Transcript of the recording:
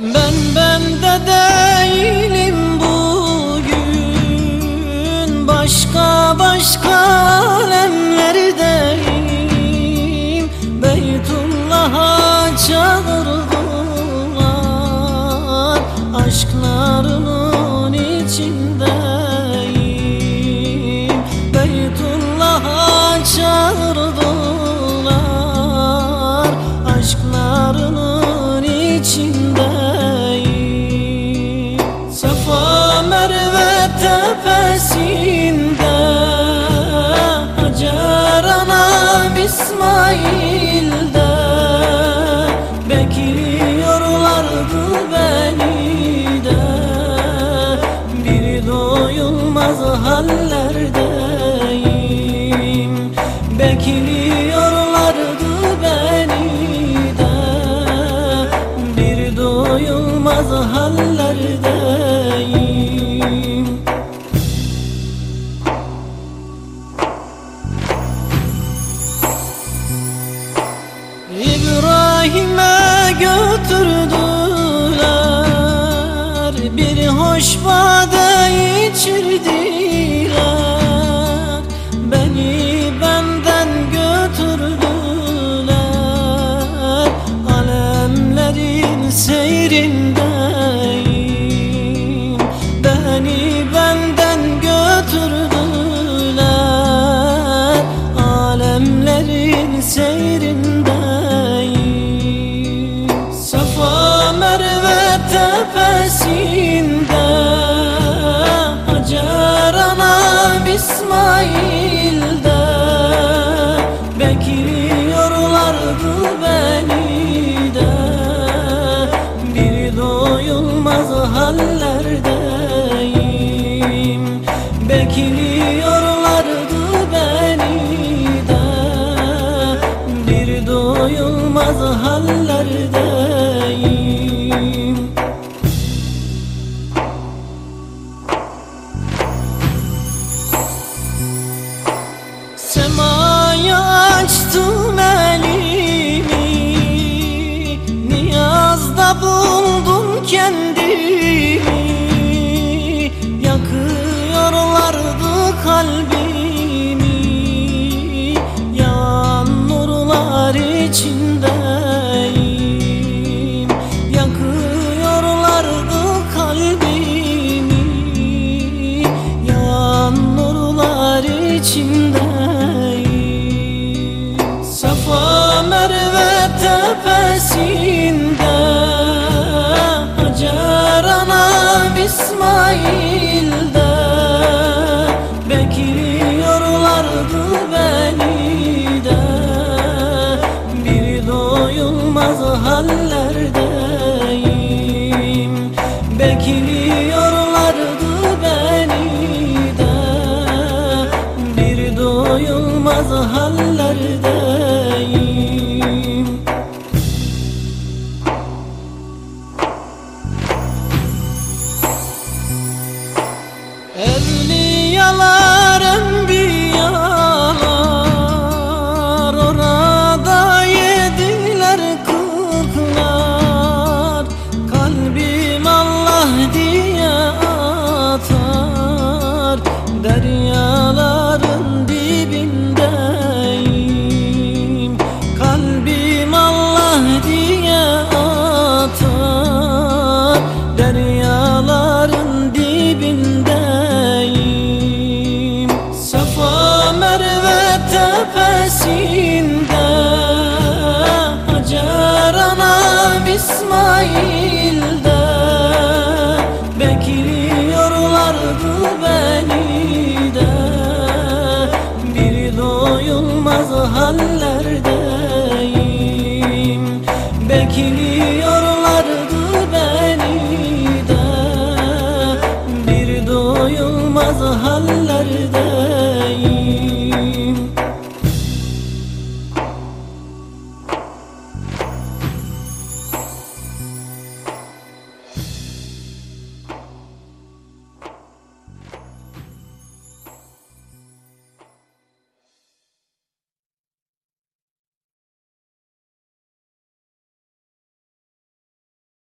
Ben bende değilim bugün. Başka başka alemlerdeyim. Beytullah'a çağırdılar Aşklarının Bekliyorlardı beni de. Bir doyulmaz hallerdeyim. Bekliyorlardı Bir hoş bade içirdiler Beni benden götürdüler. Alemlerin seyrindeyim. Beni benden götürdüler. Alemlerin seyrindeyim İsmail'de Bekliyorlardı beni de. Bir doyulmaz hallerdeyim. Bekliyorlardı beni de. Bir doyulmaz hallerdeyim Niyazda buldum Bekliyorlardı beni de. Bir doyulmaz hallerdeyim Evliyalar, İsmail'de Bekliyorlardı beni de. Bir doyulmaz hallerdeyim. Bekliyorlardı beni de. Bir doyulmaz hallerdeyim.